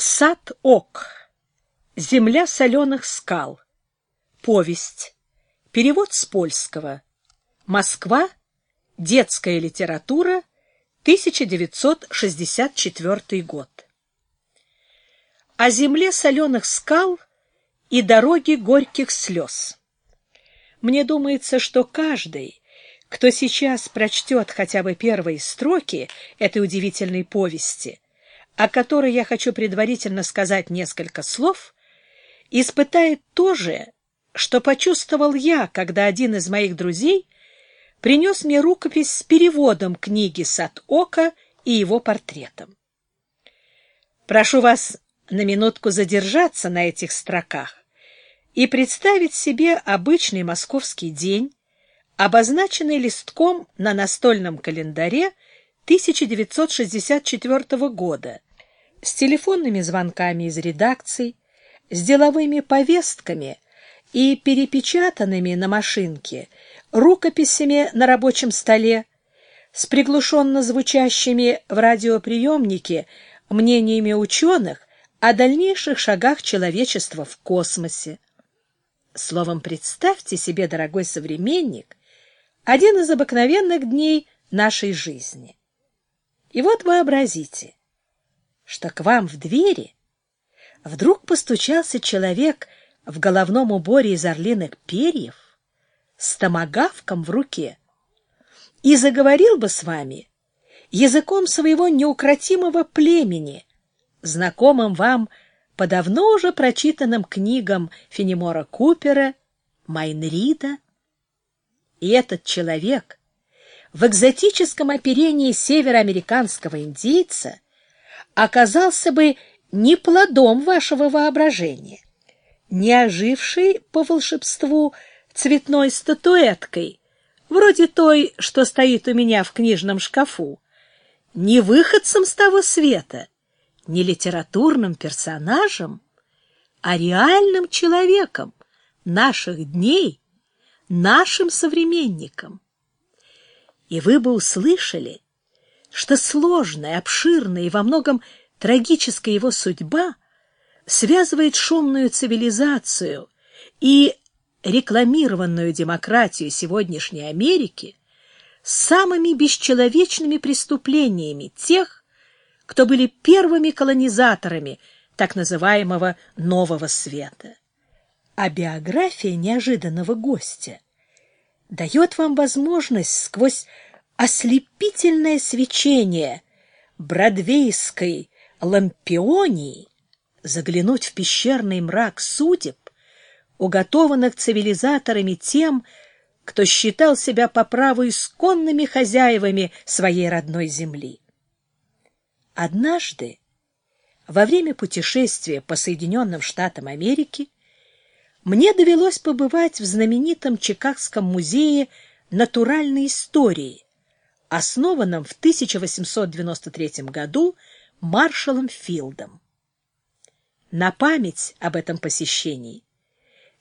Сад-Ок. Земля соленых скал. Повесть. Перевод с польского. Москва. Детская литература. 1964 год. О земле соленых скал и дороге горьких слез. Мне думается, что каждый, кто сейчас прочтет хотя бы первые строки этой удивительной повести, о которой я хочу предварительно сказать несколько слов, испытает то же, что почувствовал я, когда один из моих друзей принес мне рукопись с переводом книги «Сад Ока» и его портретом. Прошу вас на минутку задержаться на этих строках и представить себе обычный московский день, обозначенный листком на настольном календаре 1964 года, с телефонными звонками из редакций, с деловыми повестками и перепечатанными на машинке рукописями на рабочем столе, с приглушенно звучащими в радиоприемнике мнениями ученых о дальнейших шагах человечества в космосе. Словом, представьте себе, дорогой современник, один из обыкновенных дней нашей жизни. И вот вообразите, что к вам в двери вдруг постучался человек в головном уборе из орлиных перьев с томагавком в руке и заговорил бы с вами языком своего неукротимого племени, знакомым вам по давно уже прочитанным книгам Фенемора Купера, Майнрида. И этот человек в экзотическом оперении североамериканского индейца оказался бы не плодом вашего воображения, не ожившей по волшебству цветной статуэткой, вроде той, что стоит у меня в книжном шкафу, не выходцем с того света, не литературным персонажем, а реальным человеком наших дней, нашим современником. И вы бы услышали, что сложная, обширная и во многом трагическая его судьба связывает шумную цивилизацию и рекламированную демократию сегодняшней Америки с самыми бесчеловечными преступлениями тех, кто были первыми колонизаторами так называемого «нового света». А биография неожиданного гостя дает вам возможность сквозь ослепительное свечение бродвейской лампионии заглянуть в пещерный мрак судеб, уготованных цивилизаторами тем, кто считал себя по праву исконными хозяевами своей родной земли. Однажды, во время путешествия по Соединенным Штатам Америки, мне довелось побывать в знаменитом Чикагском музее натуральной истории, основанном в 1893 году маршалом Филдом. На память об этом посещении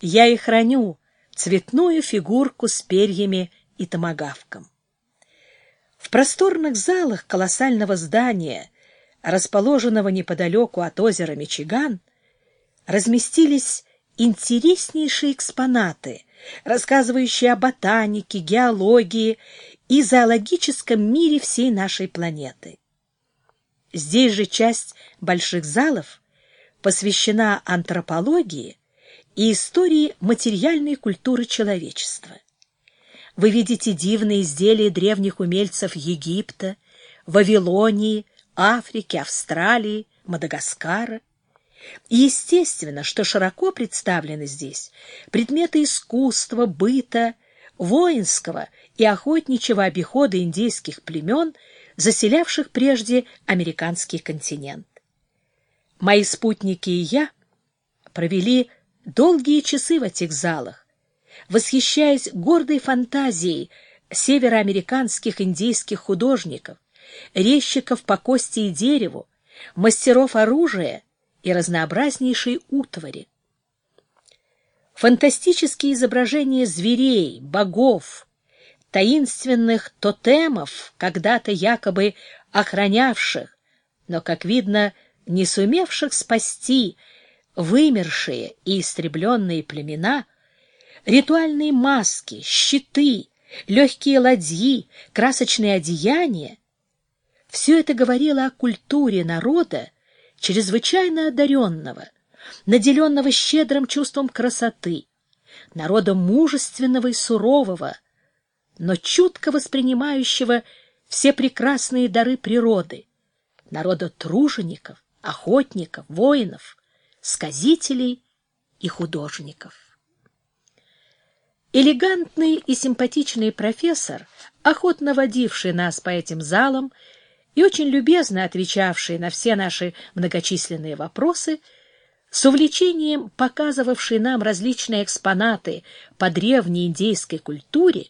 я и храню цветную фигурку с перьями и томагавком. В просторных залах колоссального здания расположенного неподалеку от озера Мичиган, разместились интереснейшие экспонаты, рассказывающие о ботанике, геологии и зоологическом мире всей нашей планеты. Здесь же часть больших залов посвящена антропологии и истории материальной культуры человечества. Вы видите дивные изделия древних умельцев Египта, Вавилонии, Африки, Австралии, Мадагаскара. И естественно, что широко представлены здесь предметы искусства, быта, воинского и охотничьего обихода индейских племен, заселявших прежде американский континент. Мои спутники и я провели долгие часы в этих залах, восхищаясь гордой фантазией североамериканских индейских художников, резчиков по кости и дереву, мастеров оружия и разнообразнейшей утвари. Фантастические изображения зверей, богов, таинственных тотемов, когда-то якобы охранявших, но, как видно, не сумевших спасти вымершие и истребленные племена, ритуальные маски, щиты, легкие ладьи, красочные одеяния — все это говорило о культуре народа, чрезвычайно одаренного, наделенного щедрым чувством красоты, народа мужественного и сурового, но чутко воспринимающего все прекрасные дары природы, народа тружеников, охотников, воинов, сказителей и художников. Элегантный и симпатичный профессор, охотно водивший нас по этим залам и очень любезно отвечавший на все наши многочисленные вопросы, с увлечением показывавший нам различные экспонаты по древней индейской культуре,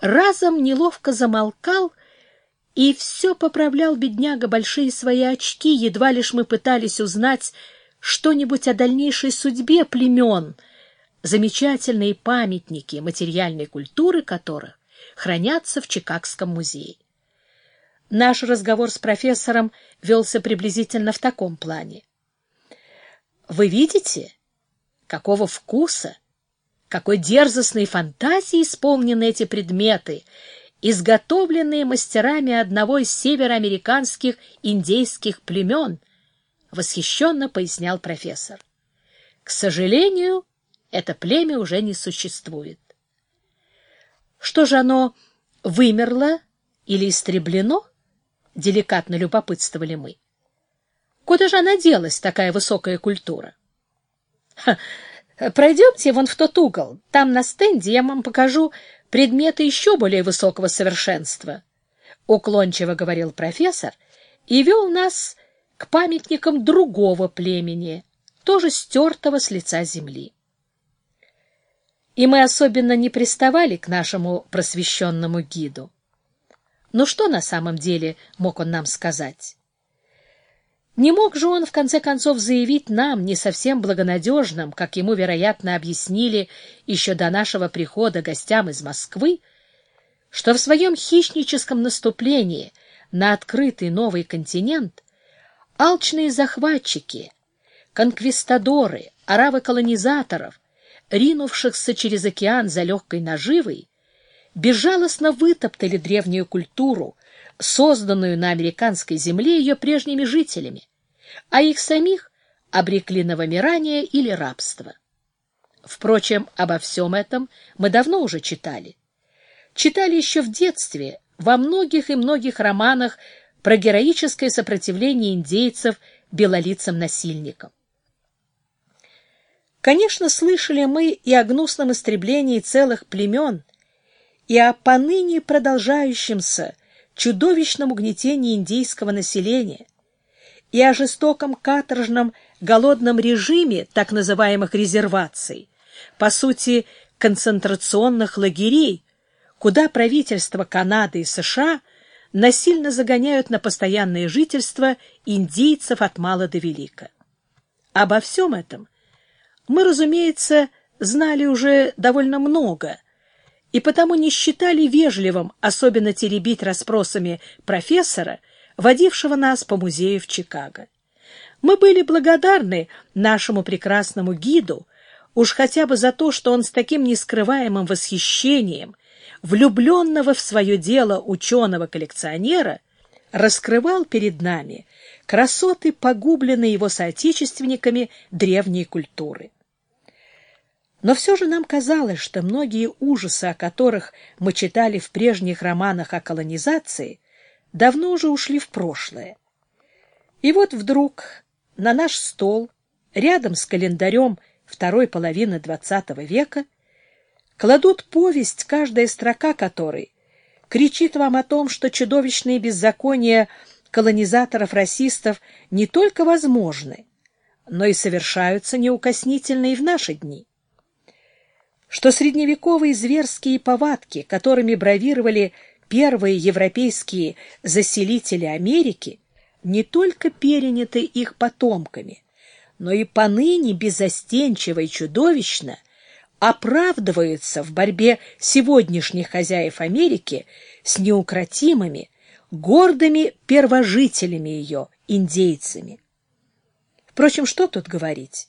разом неловко замолкал и все поправлял бедняга большие свои очки, едва лишь мы пытались узнать что-нибудь о дальнейшей судьбе племен, замечательные памятники материальной культуры которых хранятся в Чикагском музее. Наш разговор с профессором велся приблизительно в таком плане. Вы видите, какого вкуса, какой дерзостной фантазии исполнены эти предметы, изготовленные мастерами одного из североамериканских индейских племен, восхищенно пояснял профессор. К сожалению, это племя уже не существует. Что же оно вымерло или истреблено? Деликатно любопытствовали мы. Куда же она делась, такая высокая культура? Ха, пройдемте вон в тот угол. Там на стенде я вам покажу предметы еще более высокого совершенства, — уклончиво говорил профессор и вел нас к памятникам другого племени, тоже стертого с лица земли. И мы особенно не приставали к нашему просвещенному гиду. Но что на самом деле мог он нам сказать? Не мог же он, в конце концов, заявить нам, не совсем благонадежным, как ему, вероятно, объяснили еще до нашего прихода гостям из Москвы, что в своем хищническом наступлении на открытый новый континент алчные захватчики, конквистадоры, аравы колонизаторов, ринувшихся через океан за легкой наживой, безжалостно вытоптали древнюю культуру, созданную на американской земле ее прежними жителями, а их самих обрекли на вымирание или рабство. Впрочем, обо всем этом мы давно уже читали. Читали еще в детстве во многих и многих романах про героическое сопротивление индейцев белолицым насильникам. Конечно, слышали мы и о гнусном истреблении целых племен, и о поныне продолжающемся чудовищном угнетении индейского населения и о жестоком каторжном голодном режиме так называемых резерваций, по сути, концентрационных лагерей, куда правительства Канады и США насильно загоняют на постоянное жительство индейцев от мала до велика. Обо всем этом мы, разумеется, знали уже довольно много – и потому не считали вежливым особенно теребить расспросами профессора, водившего нас по музею в Чикаго. Мы были благодарны нашему прекрасному гиду, уж хотя бы за то, что он с таким нескрываемым восхищением влюбленного в свое дело ученого-коллекционера раскрывал перед нами красоты, погубленные его соотечественниками древней культуры. Но все же нам казалось, что многие ужасы, о которых мы читали в прежних романах о колонизации, давно уже ушли в прошлое. И вот вдруг на наш стол, рядом с календарем второй половины XX века, кладут повесть, каждая строка которой кричит вам о том, что чудовищные беззакония колонизаторов-расистов не только возможны, но и совершаются неукоснительно и в наши дни что средневековые зверские повадки, которыми бравировали первые европейские заселители Америки, не только переняты их потомками, но и поныне безостенчиво и чудовищно оправдываются в борьбе сегодняшних хозяев Америки с неукротимыми, гордыми первожителями ее, индейцами. Впрочем, что тут говорить?